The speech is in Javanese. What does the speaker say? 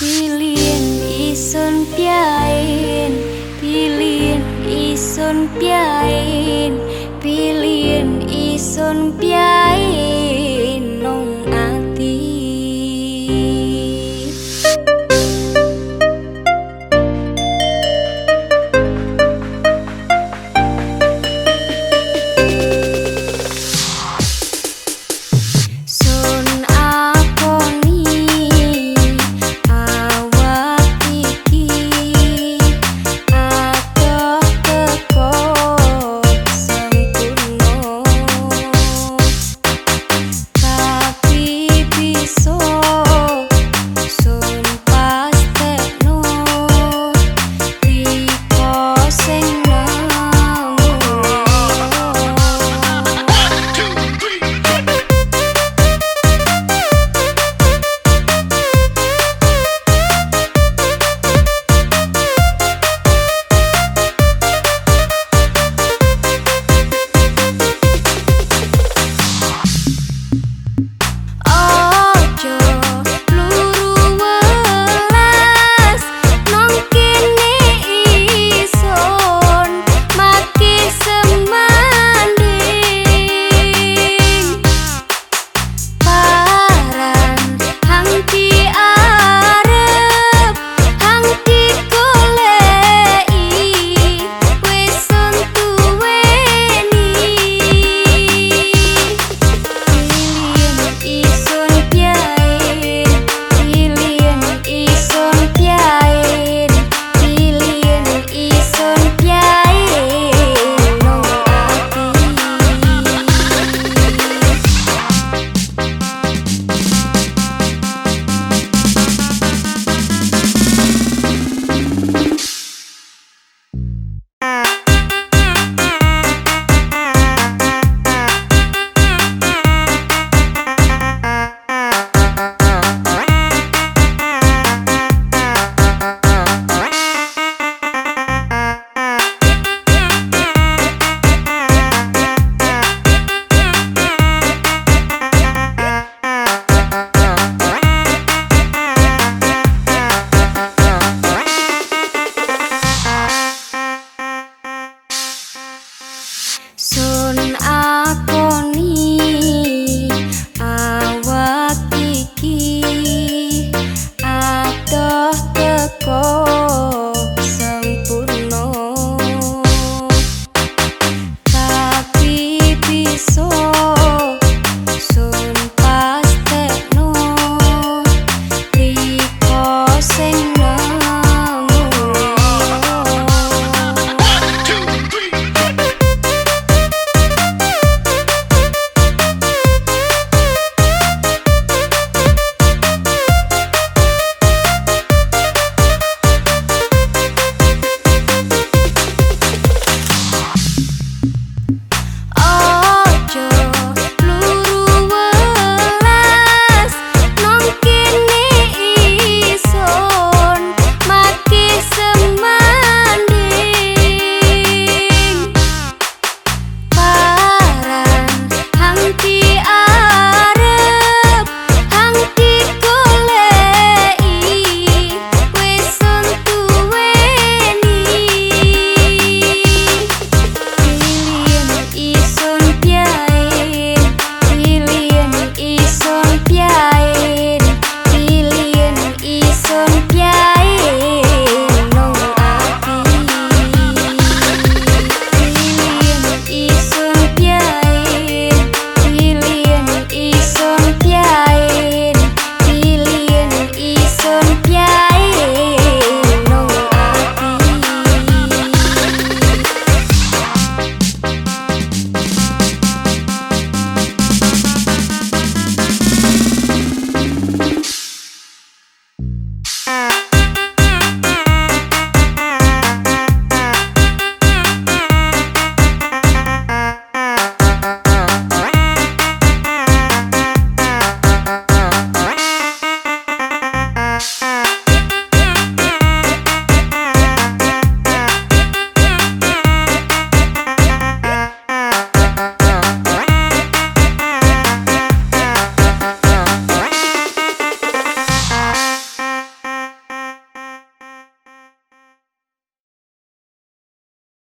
Pilien isun piain Pilien isun piain Pilien isun piain. Nong angin